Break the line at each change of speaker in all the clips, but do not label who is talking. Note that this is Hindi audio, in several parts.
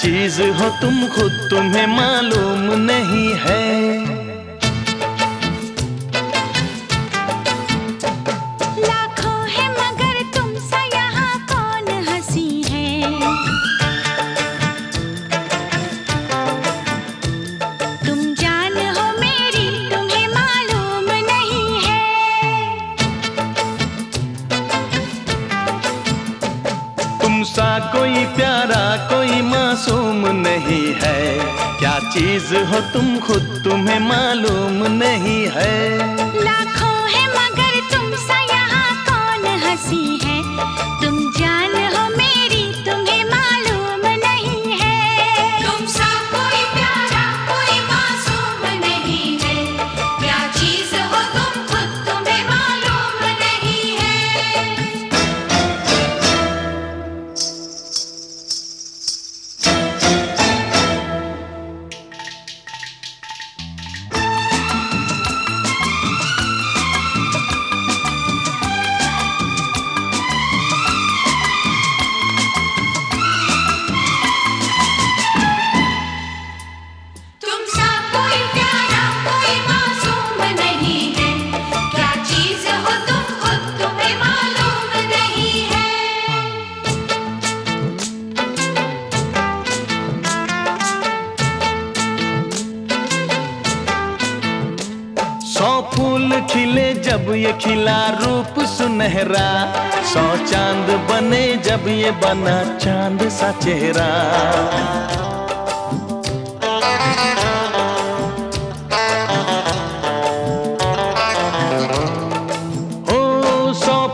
चीज़ हो तुम खुद तुम्हें मालूम नहीं है। सा कोई प्यारा, कोई मासूम नहीं है। क्या चीज़ हो तुम खुद तुम्हें मालूम नहीं है। खिले जब ये खिला रूप सुनहरा। सौ चाँद बने जब ये बना चाँद सा चेहरा।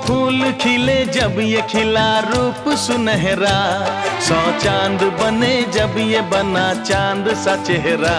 फूल खिले जब ये खिला रूप सुनहरा। सौ चाँद बने जब ये बना चाँद सा चेहरा।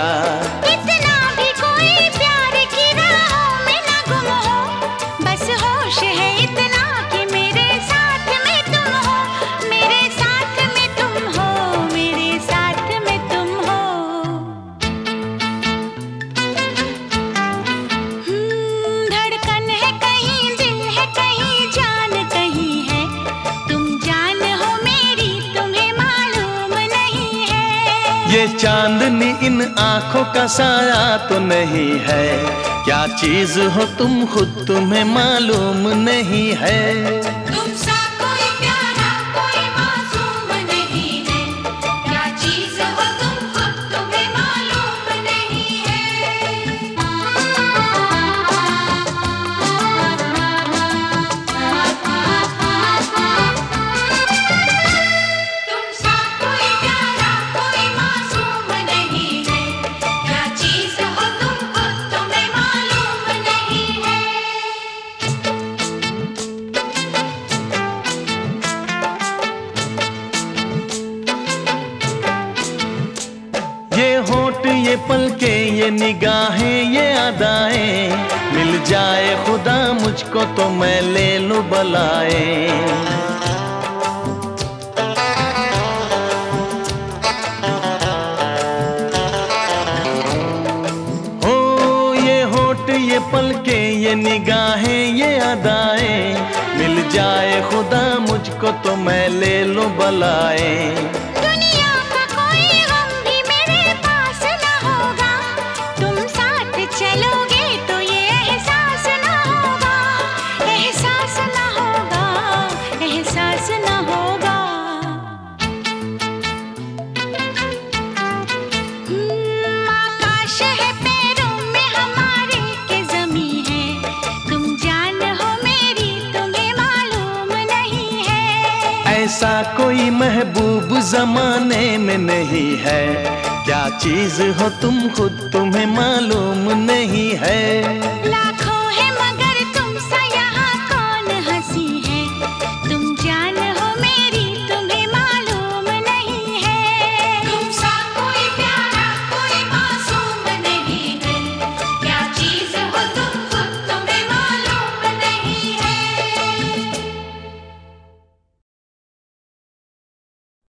ये चांदनी इन आँखों का साया तो नहीं है। क्या चीज़ हो तुम खुद तुम्हें मालूम नहीं है। के ये निगाहें, ये अदाएँ। मिल जाए खुदा मुझको तो मैं ले लूँ बलाए। हो ये पल के ये निगाहें, ये अदाएँ। मिल जाए खुदा मुझको तो मैं ले लूँ बलाए। ऐसा कोई महबूब जमाने में नहीं है। क्या चीज़ हो तुम खुद तुम्हें मालूम नहीं है।